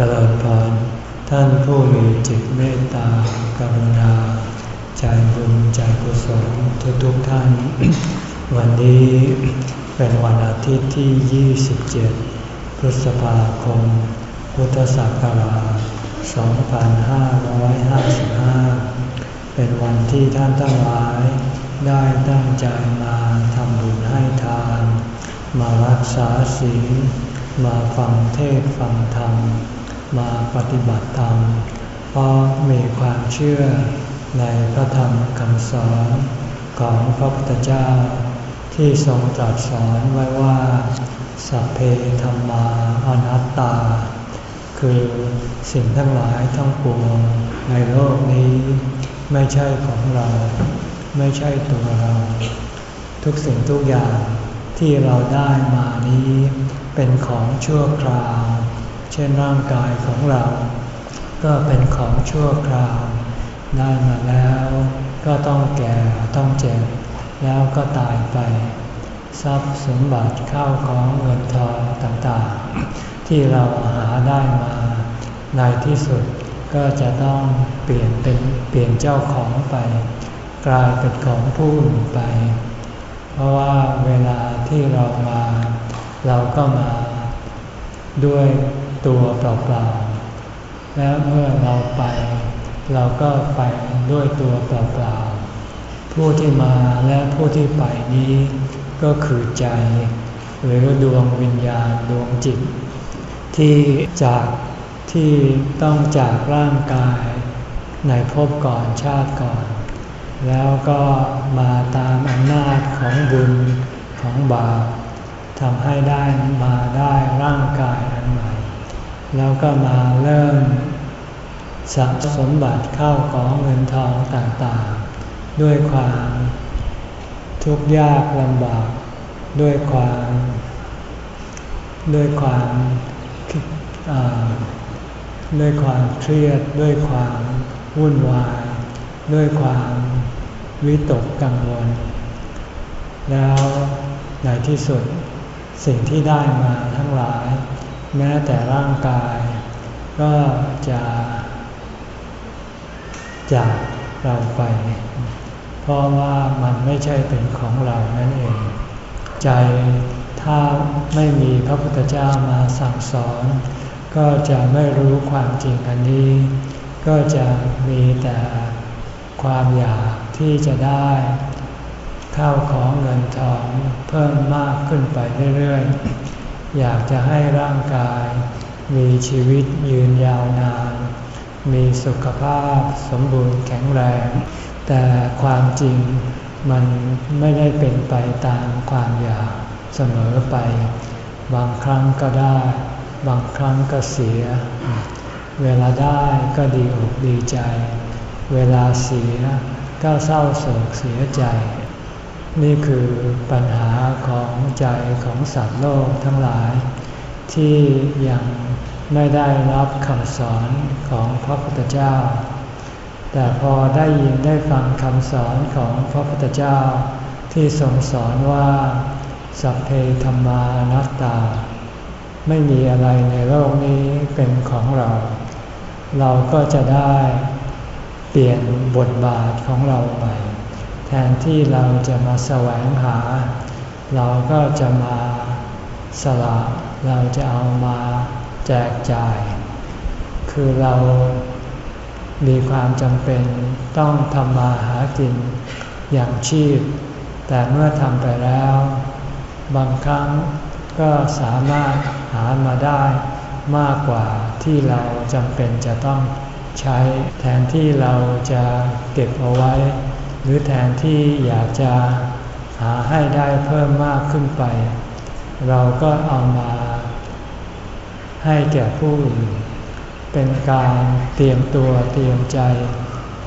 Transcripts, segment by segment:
จริญพรท่านผู้มีจิตเมตตากรุณาใจบุญใจกุศลทุกทุกท่าน วันนี้เป็นวันอาทิตย์ที่ 27 พฤษภาคม พุทธศักราช 2555 เป็นวันที่ท่านทั้งหลาย ได้ตั้งใจมาทำบุญให้ทาน มารักษาศีลมาฟังเทศฟังธรรม มาปฏิบัติธรรม เพราะมีความเชื่อในพระธรรมคำสอนของพระพุทธเจ้า ที่ทรงตรัสสอนไว้ว่าสัพเพธรรมาอนัตตา คือสิ่งทั้งหลายทั้งปวงในโลกนี้ ไม่ใช่ของเรา ไม่ใช่ตัวเรา ทุกสิ่งทุกอย่างที่เราได้มานี้ เป็นของชั่วคราว เช่นร่างกายของเรา ก็เป็นของชั่วคราว ได้มาแล้วก็ต้องแก่ต้องเจ็บ แล้วก็ตายไป ทรัพย์สมบัติเข้าของเงินทองต่างๆ ที่เราหาได้มาในที่สุดก็จะต้องเปลี่ยนเป็นเปลี่ยนเจ้าของไป กลายเป็นของผู้อื่นไป เพราะว่าเวลาที่เรามา เราก็มาด้วย ตัวเปล่าๆ และเมื่อเราไป เราก็ไปด้วยตัวเปล่าๆ ผู้ที่มาและผู้ที่ไปนี้ ก็คือใจ หรือดวงวิญญาณดวงจิต ที่จากที่ต้องจากร่างกาย ในภพก่อนชาติก่อน แล้วก็มาตามอำนาจของบุญของบาปทำให้ได้มาได้ร่างกายอันใหม่ แล้วก็มาเริ่มสะสมบัติเข้าของเงินทองต่างๆ ด้วยความทุกข์ยากลำบาก ด้วยความ ด้วยความด้วยความเครียด ด้วยความวุ่นวาย ด้วยความวิตกกังวล แล้วในที่สุดสิ่งที่ได้มาทั้งหลาย แม้แต่ร่างกาย ก็จะจากเราไป เพราะว่ามันไม่ใช่เป็นของเรานั่นเอง ใจถ้าไม่มีพระพุทธเจ้ามาสั่งสอน ก็จะไม่รู้ความจริงอันนี้ ก็จะมีแต่ความอยากที่จะได้ข้าวของเงินทองเพิ่มมากขึ้นไปเรื่อยๆ อยากจะให้ร่างกาย มีชีวิตยืนยาวนาน มีสุขภาพสมบูรณ์แข็งแรง แต่ความจริงมันไม่ได้เป็นไปตามความอยากเสมอไป บางครั้งก็ได้ บางครั้งก็เสีย เวลาได้ก็ดีอกดีใจ เวลาเสียก็เศร้าโศกเสียใจ นี่คือปัญหาของใจของสัตว์โลกทั้งหลาย ที่ยังไม่ได้รับคำสอนของพระพุทธเจ้า แต่พอได้ยินได้ฟังคำสอนของพระพุทธเจ้า ที่ทรงสอนว่าสัพเพธรรมานัตตา ไม่มีอะไรในโลกนี้เป็นของเรา เราก็จะได้เปลี่ยนบทบาทของเราใหม่ แทนที่เราจะมาแสวงหา เราก็จะมาสละเราจะเอามาแจกจ่าย คือเรามีความจำเป็นต้องทำมาหากินอย่างชีพ แต่เมื่อทำไปแล้ว บางครั้งก็สามารถหามาได้มากกว่าที่เราจำเป็นจะต้องใช้แทนที่เราจะเก็บเอาไว้ หรือแทนที่อยากจะหาให้ได้เพิ่มมากขึ้นไป เราก็เอามาให้แก่ผู้อื่นเป็นการเตรียมตัวเตรียมใจ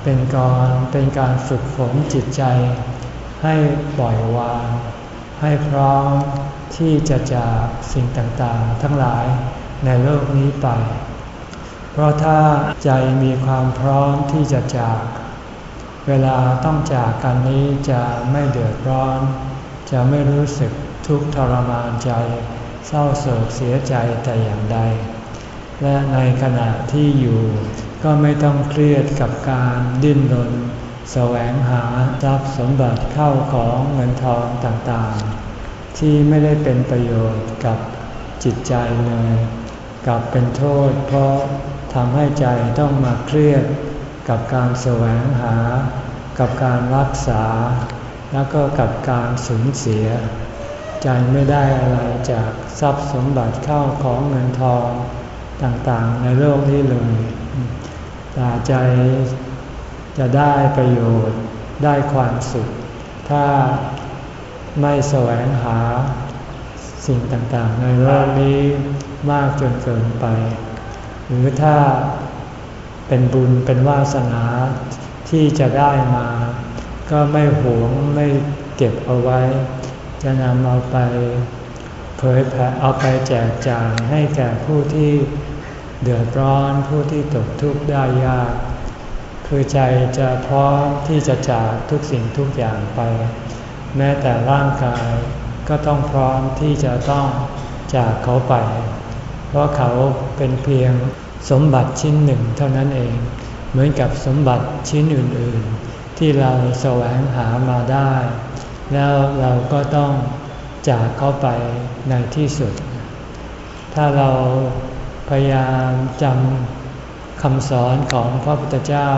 เป็นการเป็นการฝึกฝนจิตใจ ให้ปล่อยวาง ให้พร้อมที่จะจากสิ่งต่างๆ ทั้งหลายในโลกนี้ไป เพราะถ้าใจมีความพร้อมที่จะจาก เวลาต้องจากกันนี้จะไม่เดือดร้อน จะไม่รู้สึกทุกข์ทรมานใจ เศร้าโศกเสียใจแต่อย่างใดแและในขณะที่อยู่ก็ไม่ต้องเครียดกับการดิ้นรนแสวงหาทรัพย์สมบัติเข้าของเงินทองต่างๆ ที่ไม่ได้เป็นประโยชน์กับจิตใจเลยกลับเป็นโทษเพราะทำให้ใจต้องมาเครียด กับการแสวงหา กับการรักษา แล้วก็กับการสูญเสีย ใจไม่ได้อะไรจากทรัพย์สมบัติเข้าของเงินทองต่างๆ ในโลกนี้เลยแต่ใจจะได้ประโยชน์ได้ความสุข ถ้าไม่แสวงหาสิ่งต่างๆ ในโลกนี้มากจนเกินไป หรือถ้า เป็นบุญเป็นวาสนาที่จะได้มา ก็ไม่หวงไม่เก็บเอาไว้ จะนำเอาไปเผยแผ่เอาไปแจกจ่ายให้แก่ผู้ที่เดือดร้อนผู้ที่ตกทุกข์ได้ยาก คือใจจะพร้อมที่จะจากทุกสิ่งทุกอย่างไป แม้แต่ร่างกายก็ต้องพร้อมที่จะต้องจากเขาไป เพราะเขาเป็นเพียง สมบัติชิ้นหนึ่งเท่านั้นเอง เหมือนกับสมบัติชิ้นอื่น ๆ ที่เราแสวงหามาได้ แล้วเราก็ต้องจากเขาไปในที่สุด ถ้าเราพยายามจำคำสอนของพระพุทธเจ้า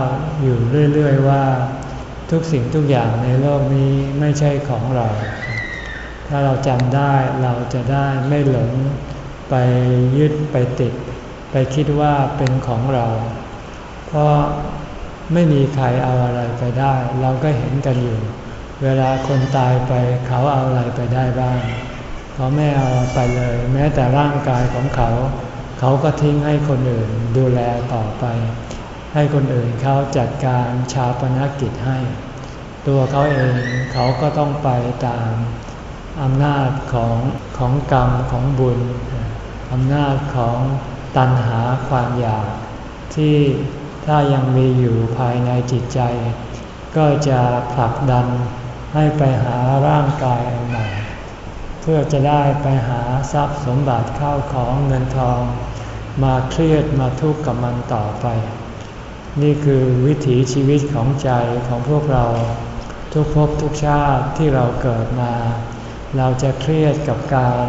อยู่เรื่อย ๆ ว่าทุกสิ่งทุกอย่างในโลกนี้ไม่ใช่ของเรา ถ้าเราจำได้เราจะได้ไม่หลงไปยึดไปติด ไปคิดว่าเป็นของเรา เพราะไม่มีใครเอาอะไรไปได้ เราก็เห็นกันอยู่ เวลาคนตายไปเขาเอาอะไรไปได้บ้าง เขาไม่เอาไปเลย แม้แต่ร่างกายของเขา เขาก็ทิ้งให้คนอื่นดูแลต่อไป ให้คนอื่นเขาจัดการชาปนกิจให้ ตัวเขาเองเขาก็ต้องไปตามอำนาจของของกรรมของบุญอำนาจของ ตัณหาความอยาก ที่ถ้ายังมีอยู่ภายในจิตใจ ก็จะผลักดันให้ไปหาร่างกายใหม่ เพื่อจะได้ไปหาทรัพย์สมบัติเข้าของเงินทอง มาเครียดมาทุกข์กับมันต่อไป นี่คือวิถีชีวิตของใจของพวกเราทุกภพทุกชาติที่เราเกิดมา เราจะเครียดกับการ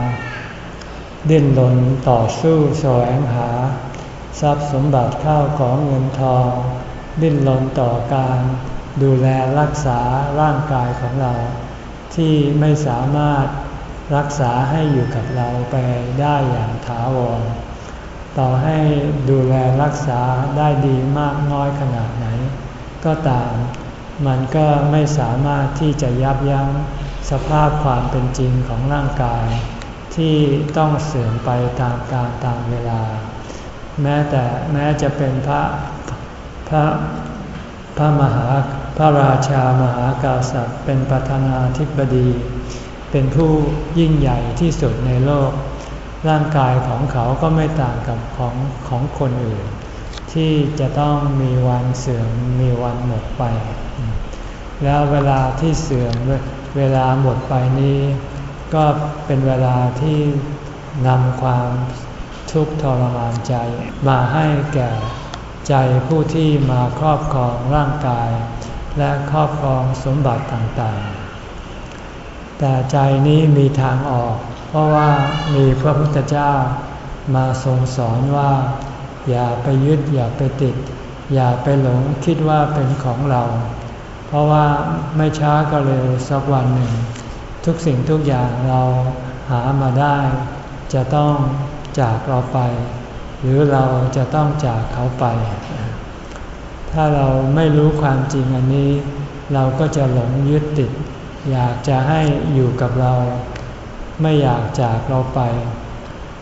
ดิ้นรนต่อสู้แสวงหา ทรัพย์สมบัติข้าวของเงินทอง ดิ้นรนต่อการดูแลรักษาร่างกายของเรา ที่ไม่สามารถรักษาให้อยู่กับเราไปได้อย่างถาวร ต่อให้ดูแลรักษาได้ดีมากน้อยขนาดไหน ก็ตาม มันก็ไม่สามารถที่จะยับยั้งสภาพความเป็นจริงของร่างกาย ที่ต้องเสื่อมไปตามกาลตามเวลา แม้แต่แม้จะเป็นพระพระพระมหาพระราชามหากาษัตริย์เป็นประธานาธิบดี เป็นผู้ยิ่งใหญ่ที่สุดในโลก ร่างกายของเขาก็ไม่ต่างกับของของคนอื่น ที่จะต้องมีวันเสื่อมมีวันหมดไป แล้วเวลาที่เสื่อมเวลาหมดไปนี้ ก็เป็นเวลาที่นำความทุกข์ทรมานใจ มาให้แก่ใจผู้ที่มาครอบครองร่างกาย และครอบครองสมบัติต่างๆ แต่ใจนี้มีทางออก เพราะว่ามีพระพุทธเจ้ามาทรงสอนว่า อย่าไปยึดอย่าไปติด อย่าไปหลงคิดว่าเป็นของเรา เพราะว่าไม่ช้าก็เร็วสักวันหนึ่ง ทุกสิ่งทุกอย่างเราหามาได้ จะต้องจากเราไป หรือเราจะต้องจากเขาไป ถ้าเราไม่รู้ความจริงอันนี้ เราก็จะหลงยึดติด อยากจะให้อยู่กับเรา ไม่อยากจากเราไป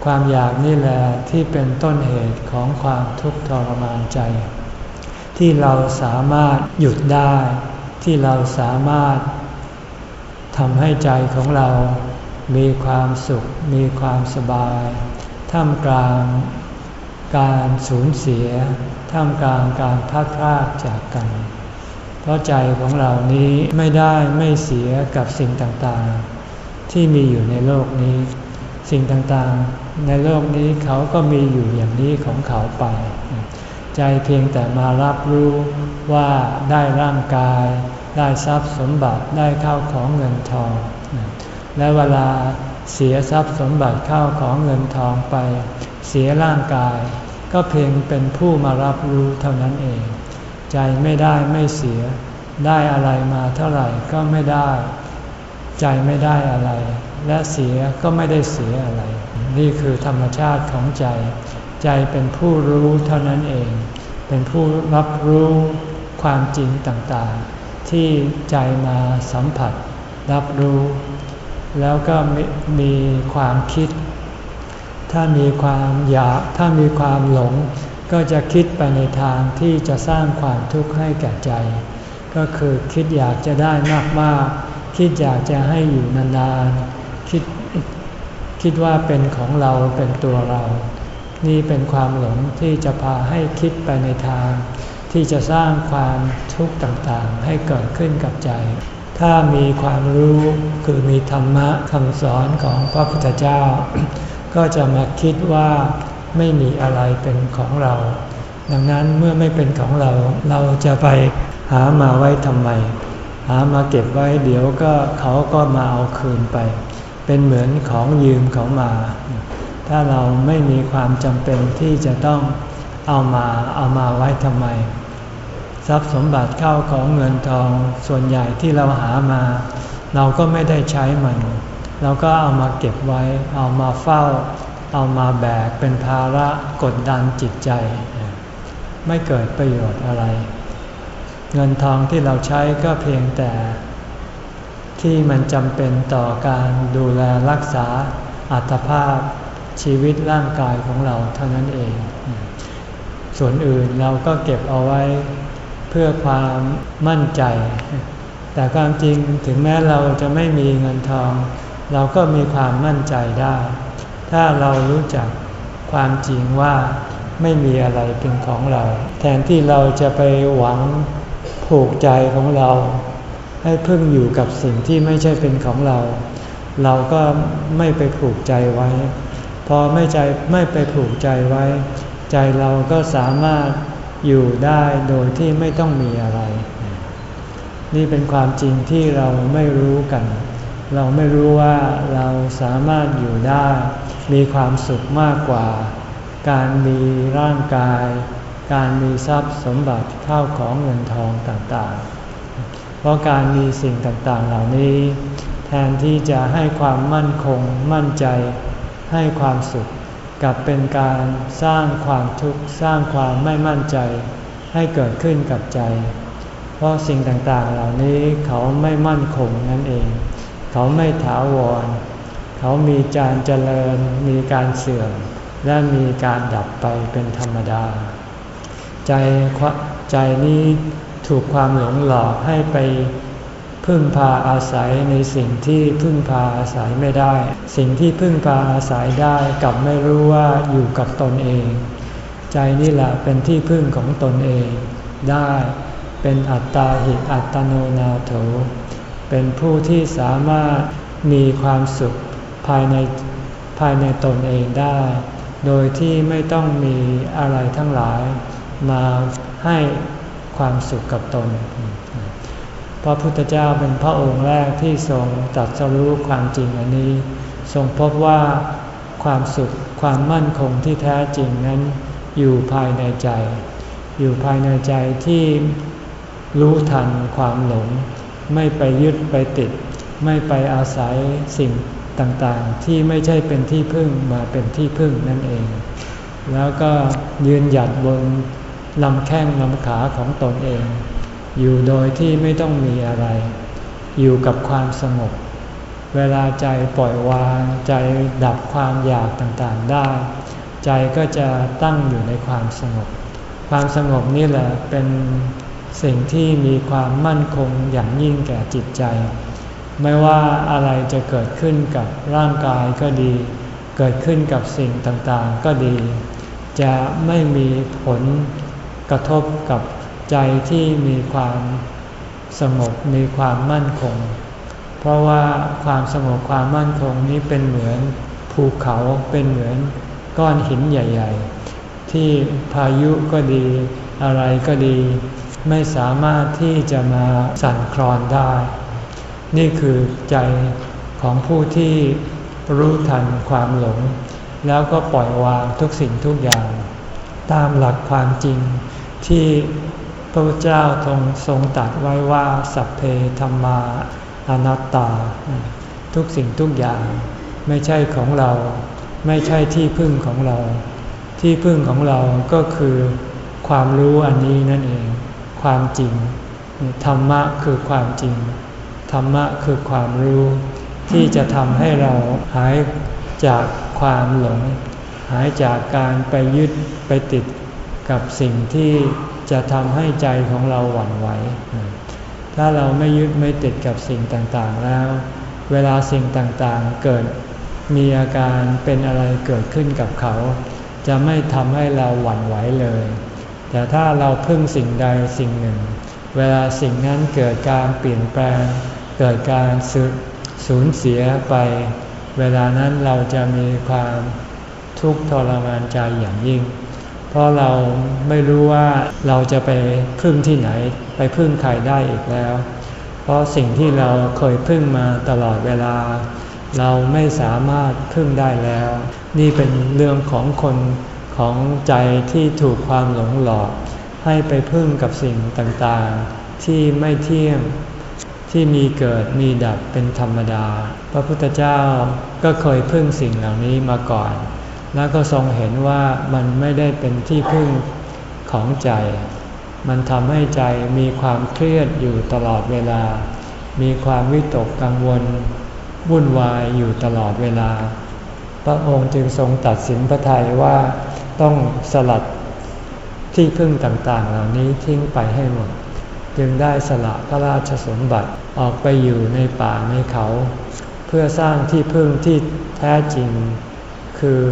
ความอยากนี่แหละที่เป็นต้นเหตุของความทุกข์ทรมานใจ ที่เราสามารถหยุดได้ ที่เราสามารถ ทำให้ใจของเรามีความสุข มีความสบาย ท่ามกลางการสูญเสีย ท่ามกลางการพัดพลาดจากกัน เพราะใจของเรานี้ไม่ได้ไม่เสียกับสิ่งต่างๆ ที่มีอยู่ในโลกนี้ สิ่งต่างๆ ในโลกนี้เขาก็มีอยู่อย่างนี้ของเขาไป ใจเพียงแต่มารับรู้ว่าได้ร่างกาย ได้ทรัพย์สมบัติได้ข้าวของเงินทอง และเวลาเสียทรัพย์สมบัติข้าวของเงินทองไป เสียร่างกาย ก็เพียงเป็นผู้มารับรู้เท่านั้นเอง ใจไม่ได้ไม่เสีย ได้อะไรมาเท่าไหร่ก็ไม่ได้ ใจไม่ได้อะไร และเสียก็ไม่ได้เสียอะไร นี่คือธรรมชาติของใจ ใจเป็นผู้รู้เท่านั้นเอง เป็นผู้รับรู้ความจริงต่างๆ ที่ใจมาสัมผัส รับรู้ แล้วก็มีความคิด ถ้ามีความอยากถ้ามีความหลง ก็จะคิดไปในทางที่จะสร้างความทุกข์ให้แก่ใจ ก็คือคิดอยากจะได้มากๆคิดอยากจะให้อยู่นานๆคิดคิดว่าเป็นของเราเป็นตัวเรา นี่เป็นความหลงที่จะพาให้คิดไปในทาง ที่จะสร้างความทุกข์ต่างๆ ให้เกิดขึ้นกับใจ ถ้ามีความรู้คือมีธรรมะคำสอนของพระพุทธเจ้า ก็จะมาคิดว่าไม่มีอะไรเป็นของเรา ดังนั้นเมื่อไม่เป็นของเรา เราจะไปหามาไว้ทำไม หามาเก็บไว้เดี๋ยวก็เขาก็มาเอาคืนไป เป็นเหมือนของยืมเขามา ถ้าเราไม่มีความจำเป็นที่จะต้องเอามาเอามาไว้ทำไม ทรัพย์สมบัติเข้าของเงินทองส่วนใหญ่ที่เราหามา เราก็ไม่ได้ใช้มัน เราก็เอามาเก็บไว้ เอามาเฝ้า เอามาแบกเป็นภาระกดดันจิตใจ ไม่เกิดประโยชน์อะไร เงินทองที่เราใช้ก็เพียงแต่ ที่มันจำเป็นต่อการดูแลรักษาอัตภาพชีวิตร่างกายของเราเท่านั้นเอง ส่วนอื่นเราก็เก็บเอาไว้ เพื่อความมั่นใจ แต่ความจริงถึงแม้เราจะไม่มีเงินทอง เราก็มีความมั่นใจได้ ถ้าเรารู้จักความจริงว่าไม่มีอะไรเป็นของเรา แทนที่เราจะไปหวังผูกใจของเรา ให้พึ่งอยู่กับสิ่งที่ไม่ใช่เป็นของเรา เราก็ไม่ไปผูกใจไว้ พอไม่ใจไม่ไปผูกใจไว้ ใจเราก็สามารถ อยู่ได้โดยที่ไม่ต้องมีอะไร นี่เป็นความจริงที่เราไม่รู้กัน เราไม่รู้ว่าเราสามารถอยู่ได้ มีความสุขมากกว่า การมีร่างกาย การมีทรัพย์สมบัติข้าวของเงินทองต่างๆ เพราะการมีสิ่งต่างๆเหล่านี้ แทนที่จะให้ความมั่นคงมั่นใจให้ความสุข กับเป็นการสร้างความทุกข์สร้างความไม่มั่นใจให้เกิดขึ้นกับใจ เพราะสิ่งต่างๆเหล่านี้เขาไม่มั่นคงนั่นเอง เขาไม่ถาวร เขามีจานเจริญ มีการเสื่อม และมีการดับไปเป็นธรรมดา ใจใจนี้ถูกความหลงหลอกให้ไป พึ่งพาอาศัยในสิ่งที่พึ่งพาอาศัยไม่ได้ สิ่งที่พึ่งพาอาศัยได้กลับไม่รู้ว่าอยู่กับตนเอง ใจนี่แหละเป็นที่พึ่งของตนเอง ได้เป็นอัตตาหิอัตโนนาโถ เป็นผู้ที่สามารถมีความสุขภายในภายในตนเองได้ โดยที่ไม่ต้องมีอะไรทั้งหลายมาให้ความสุขกับตน พระพุทธเจ้าเป็นพระองค์แรกที่ทรงตัดสรู้ความจริงอันนี้ ทรงพบว่าความสุขความมั่นคงที่แท้จริงนั้น อยู่ภายในใจ อยู่ภายในใจที่รู้ทันความหลง ไม่ไปยึดไปติด ไม่ไปอาศัยสิ่งต่างๆ ที่ไม่ใช่เป็นที่พึ่งมาเป็นที่พึ่งนั่นเอง แล้วก็ยืนหยัดบนลำแข้งลำขาของตนเอง อยู่โดยที่ไม่ต้องมีอะไร อยู่กับความสงบ เวลาใจปล่อยวาง ใจดับความอยากต่างๆได้ ใจก็จะตั้งอยู่ในความสงบ ความสงบนี่แหละเป็นสิ่งที่มีความมั่นคงอย่างยิ่งแก่จิตใจ ไม่ว่าอะไรจะเกิดขึ้นกับร่างกายก็ดี เกิดขึ้นกับสิ่งต่างๆก็ดี จะไม่มีผลกระทบกับ ใจที่มีความสงบมีความมั่นคง เพราะว่าความสงบความมั่นคงนี้เป็นเหมือนภูเขาเป็นเหมือนก้อนหินใหญ่ ๆ ที่พายุก็ดีอะไรก็ดี ไม่สามารถที่จะมาสั่นคลอนได้ นี่คือใจของผู้ที่รู้ทันความหลง แล้วก็ปล่อยวางทุกสิ่งทุกอย่าง ตามหลักความจริงที่ พระพุทธเจ้าทรงทรงตัดไว้ว่าสัพเพธรรมาอนัตตา ทุกสิ่งทุกอย่างไม่ใช่ของเรา ไม่ใช่ที่พึ่งของเรา ที่พึ่งของเราก็คือความรู้อันนี้นั่นเอง ความจริง ธรรมะคือความจริง ธรรมะคือความรู้ ที่จะทำให้เราหายจากความหลง หายจากการไปยึดไปติดกับสิ่งที่ จะทำให้ใจของเราหวั่นไหว ถ้าเราไม่ยึดไม่ติดกับสิ่งต่างๆแล้ว เวลาสิ่งต่างๆเกิดมีอาการเป็นอะไรเกิดขึ้นกับเขา จะไม่ทำให้เราหวั่นไหวเลย แต่ถ้าเราพึ่งสิ่งใดสิ่งหนึ่ง เวลาสิ่งนั้นเกิดการเปลี่ยนแปลง เกิดการสูญเสียไป เวลานั้นเราจะมีความทุกข์ทรมานใจอย่างยิ่ง เพราะเราไม่รู้ว่าเราจะไปพึ่งที่ไหน ไปพึ่งใครได้อีกแล้ว เพราะสิ่งที่เราเคยพึ่งมาตลอดเวลา เราไม่สามารถพึ่งได้แล้ว นี่เป็นเรื่องของคนของใจที่ถูกความหลงหลอก ให้ไปพึ่งกับสิ่งต่างๆ ที่ไม่เที่ยงที่มีเกิดมีดับเป็นธรรมดา พระพุทธเจ้าก็เคยพึ่งสิ่งเหล่านี้มาก่อน แล้วก็ทรงเห็นว่ามันไม่ได้เป็นที่พึ่งของใจ มันทำให้ใจมีความเครียดอยู่ตลอดเวลา มีความวิตกกังวล วุ่นวายอยู่ตลอดเวลา พระองค์จึงทรงตัดสินพระทัยว่าต้องสลัดที่พึ่งต่างๆ เหล่านี้ทิ้งไปให้หมด จึงได้สละพระราชสมบัติออกไปอยู่ในป่าในเขา เพื่อสร้างที่พึ่งที่แท้จริง คือ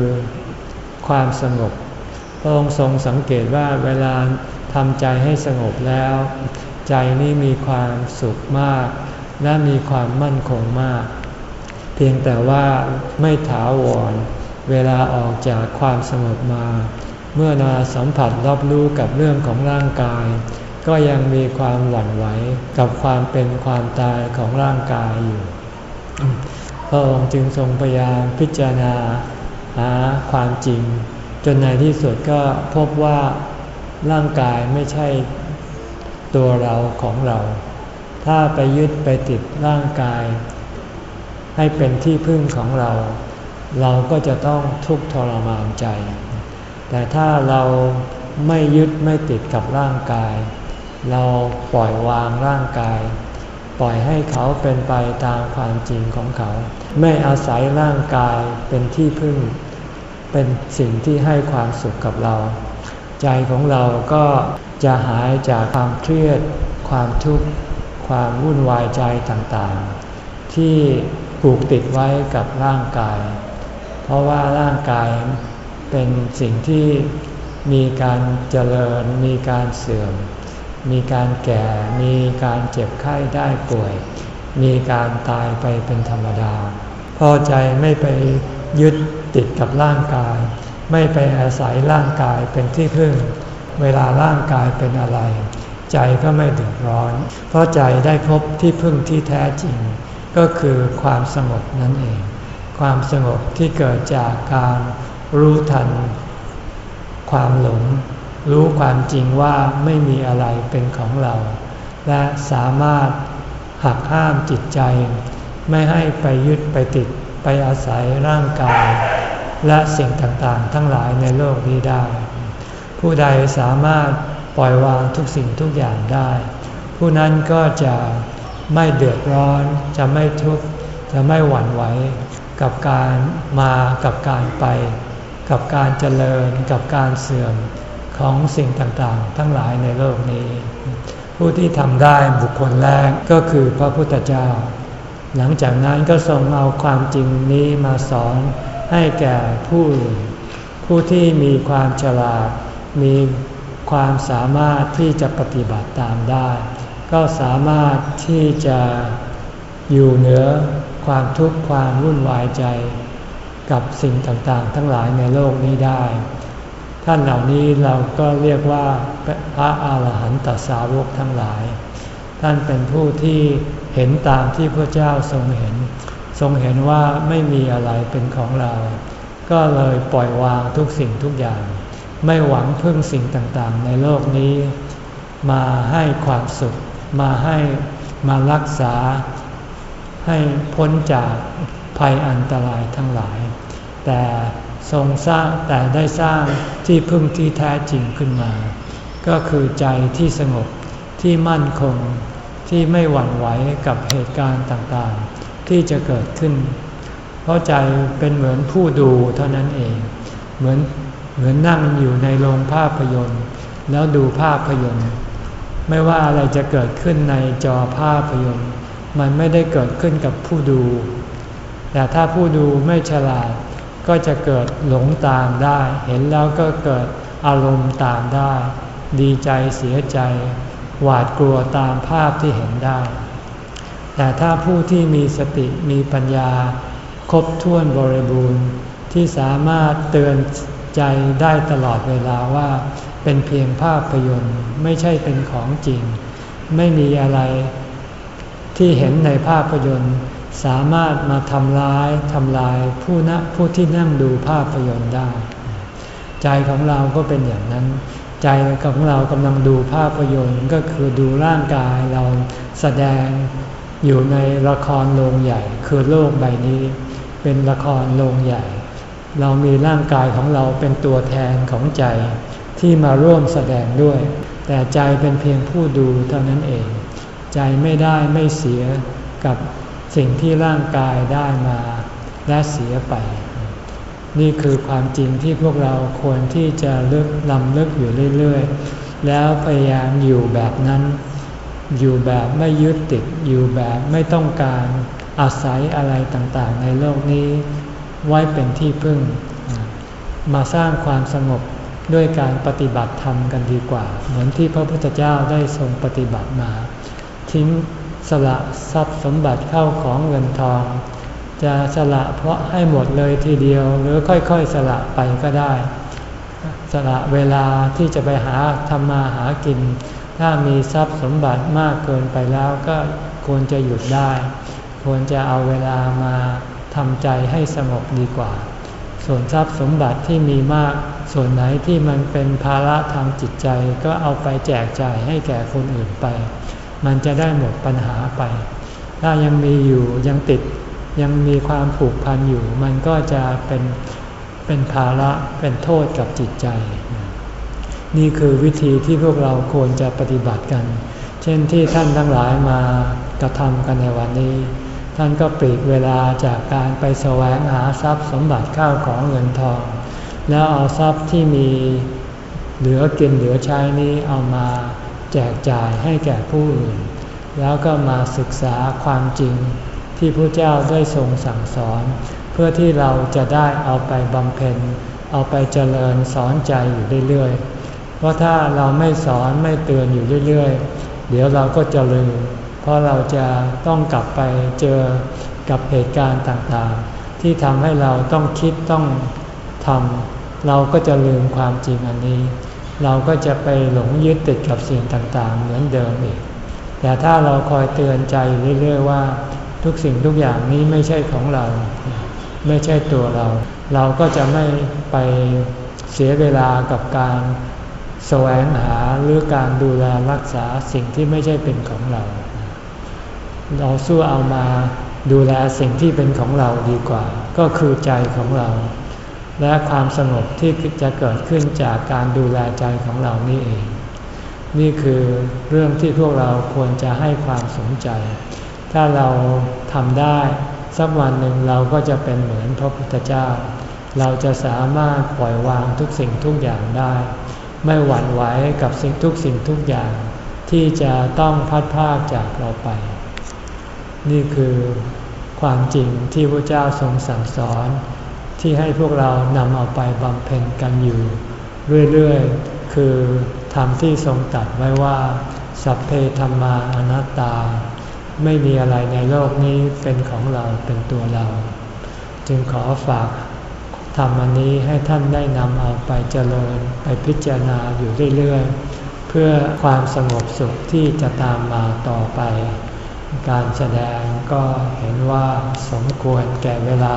ความสงบ พระองค์ทรงสังเกตว่าเวลาทำใจให้สงบแล้ว ใจนี้มีความสุขมาก และมีความมั่นคงมาก เพียงแต่ว่าไม่ถาวร เวลาออกจากความสงบมา เมื่อนาสัมผัสรับรู้กับเรื่องของร่างกาย ก็ยังมีความหวั่นไหวกับความเป็นความตายของร่างกายอยู่พระองค์จึงทรงพยายามพิจารณา หาความจริง จนในที่สุดก็พบว่าร่างกายไม่ใช่ตัวเราของเรา ถ้าไปยึดไปติดร่างกาย ให้เป็นที่พึ่งของเรา เราก็จะต้องทุกข์ทรมานใจ แต่ถ้าเราไม่ยึดไม่ติดกับร่างกาย เราปล่อยวางร่างกาย ปล่อยให้เขาเป็นไปตามความจริงของเขาไม่อาศัยร่างกายเป็นที่พึ่ง เป็นสิ่งที่ให้ความสุขกับเรา ใจของเราก็จะหายจากความเครียด ความทุกข์ ความวุ่นวายใจต่างๆ ที่ผูกติดไว้กับร่างกาย เพราะว่าร่างกายเป็นสิ่งที่มีการเจริญ มีการเสื่อม มีการแก่ มีการเจ็บไข้ได้ป่วย มีการตายไปเป็นธรรมดา พอใจไม่ไปยึดติดกับร่างกาย ไม่ไปอาศัยร่างกายเป็นที่พึ่ง เวลาร่างกายเป็นอะไร ใจก็ไม่เดือดร้อน เพราะใจได้พบที่พึ่งที่แท้จริง ก็คือความสงบนั่นเอง ความสงบที่เกิดจากการรู้ทัน ความหลง รู้ความจริงว่าไม่มีอะไรเป็นของเรา และสามารถ หักห้ามจิตใจ ไม่ให้ไปยึดไปติดไปอาศัยร่างกาย และสิ่งต่างๆ ทั้งหลายในโลกนี้ได้ ผู้ใดสามารถปล่อยวางทุกสิ่งทุกอย่างได้ ผู้นั้นก็จะไม่เดือดร้อน จะไม่ทุกข์จะไม่หวั่นไหวกับการมากับการไป กับการเจริญกับการเสื่อมของสิ่งต่างๆ ทั้งหลายในโลกนี้ ผู้ที่ทำได้บุคคลแรกก็คือพระพุทธเจ้า หลังจากนั้นก็ทรงเอาความจริงนี้มาสอนให้แก่ผู้ ผู้ที่มีความฉลาด มีความสามารถที่จะปฏิบัติตามได้ ก็สามารถที่จะอยู่เหนือความทุกข์ความวุ่นวายใจ กับสิ่งต่างๆ ทั้งหลายในโลกนี้ได้ ท่านเหล่านี้เราก็เรียกว่าพระอาหารหันตสาวกทั้งหลาย ท่านเป็นผู้ที่เห็นตามที่พระเจ้าทรงเห็น ทรงเห็นว่าไม่มีอะไรเป็นของเรา ก็เลยปล่อยวางทุกสิ่งทุกอย่าง ไม่หวังพึ่งสิ่งต่างๆ ในโลกนี้ มาให้ความสุข มาให้มารักษา ให้พ้นจากภัยอันตรายทั้งหลาย แต่ ทรงสร้างแต่ได้สร้างที่พึ่งที่แท้จริงขึ้นมา ก็คือใจที่สงบที่มั่นคงที่ไม่หวั่นไหวกับเหตุการณ์ต่างๆ ที่จะเกิดขึ้น เพราะใจเป็นเหมือนผู้ดูเท่านั้นเอง เหมือนเหมือนนั่งอยู่ในโรงภาพยนตร์ แล้วดูภาพยนตร์ ไม่ว่าอะไรจะเกิดขึ้นในจอภาพยนตร์ มันไม่ได้เกิดขึ้นกับผู้ดู แต่ถ้าผู้ดูไม่ฉลาด ก็จะเกิดหลงตามได้ เห็นแล้วก็เกิดอารมณ์ตามได้ ดีใจเสียใจ หวาดกลัวตามภาพที่เห็นได้ แต่ถ้าผู้ที่มีสติมีปัญญา ครบถ้วนบริบูรณ์ที่สามารถเตือนใจได้ตลอดเวลาว่า เป็นเพียงภาพยนตร์ไม่ใช่เป็นของจริง ไม่มีอะไรที่เห็นในภาพยนตร์ สามารถมาทำร้ายทำลายผู้นะผู้ที่นั่งดูภาพยนตร์ได้ ใจของเราก็เป็นอย่างนั้น ใจของเรากำลังดูภาพยนตร์ก็คือดูร่างกายเราแสดงอยู่ในละครโรงใหญ่ คือโลกใบนี้ เป็นละครโรงใหญ่ เรามีร่างกายของเราเป็นตัวแทนของใจที่มาร่วมแสดงด้วย แต่ใจเป็นเพียงผู้ดูเท่านั้นเอง ใจไม่ได้ไม่เสียกับ สิ่งที่ร่างกายได้มาและเสียไป นี่คือความจริงที่พวกเราควรที่จะลิกลำลิกอยู่เรื่อยๆ แล้วพยายามอยู่แบบนั้น อยู่แบบไม่ยึดติด อยู่แบบไม่ต้องการอาศัยอะไรต่างๆ ในโลกนี้ไว้เป็นที่พึ่ง มาสร้างความสงบด้วยการปฏิบัติธรรมกันดีกว่า เหมือนที่พระพุทธเจ้าได้ทรงปฏิบัติมา ทิ้ง สละทรัพย์สมบัติเข้าของเงินทอง จะสละเพราะให้หมดเลยทีเดียวหรือค่อยๆ สละไปก็ได้ สละเวลาที่จะไปหาทำมาหากิน ถ้ามีทรัพย์สมบัติมากเกินไปแล้วก็ควรจะหยุดได้ ควรจะเอาเวลามาทำใจให้สงบดีกว่า ส่วนทรัพย์สมบัติที่มีมาก ส่วนไหนที่มันเป็นภาระทางจิตใจก็เอาไปแจกจ่ายให้แก่คนอื่นไป มันจะได้หมดปัญหาไป ถ้ายังมีอยู่ยังติดยังมีความผูกพันอยู่ มันก็จะเป็นเป็นภาระเป็นโทษกับจิตใจ นี่คือวิธีที่พวกเราควรจะปฏิบัติกัน เช่นที่ท่านทั้งหลายมากระทำกันในวันนี้ ท่านก็ปลีกเวลาจากการไปแสวงหาทรัพย์สมบัติข้าวของเงินทอง แล้วเอาทรัพย์ที่มีเหลือกินเหลือใช้นี้เอามา แจกจ่ายให้แก่ผู้อื่น แล้วก็มาศึกษาความจริงที่พระเจ้าได้ทรงสั่งสอน เพื่อที่เราจะได้เอาไปบำเพ็ญ เอาไปเจริญสอนใจอยู่เรื่อยๆ เพราะถ้าเราไม่สอนไม่เตือนอยู่เรื่อยๆ เดี๋ยวเราก็จะลืม เพราะเราจะต้องกลับไปเจอกับเหตุการณ์ต่างๆ ที่ทำให้เราต้องคิดต้องทำเราก็จะลืมความจริงอันนี้ เราก็จะไปหลงยึดติดกับสิ่งต่างๆ เหมือนเดิมอีก แต่ถ้าเราคอยเตือนใจเรื่อยๆว่า ทุกสิ่งทุกอย่างนี้ไม่ใช่ของเรา ไม่ใช่ตัวเรา เราก็จะไม่ไปเสียเวลากับการแสวงหาหรือการดูแลรักษาสิ่งที่ไม่ใช่เป็นของเรา เราสู้เอามาดูแลสิ่งที่เป็นของเราดีกว่า ก็คือใจของเรา และความสงบที่จะเกิดขึ้นจากการดูแลใจของเรานี่เอง นี่คือเรื่องที่พวกเราควรจะให้ความสนใจ ถ้าเราทำได้สักวันหนึ่งเราก็จะเป็นเหมือนพระพุทธเจ้า เราจะสามารถปล่อยวางทุกสิ่งทุกอย่างได้ ไม่หวั่นไหวกับสิ่งทุกสิ่งทุกอย่าง ที่จะต้องพัดพากจากเราไป นี่คือความจริงที่พระเจ้าทรงสั่งสอน ที่ให้พวกเรานำเอาไปบำเพ็ญกันอยู่ เรื่อยๆ คือธรรมที่ทรงตัดไว้ว่า สัพเพธรรมาอนัตตา ไม่มีอะไรในโลกนี้เป็นของเราเป็นตัวเรา จึงขอฝากธรรมอันนี้ให้ท่านได้นำเอาไปเจริญไปพิจารณาอยู่เรื่อยๆ เพื่อความสงบสุขที่จะตามมาต่อไป การแสดงก็เห็นว่าสมควรแก่เวลา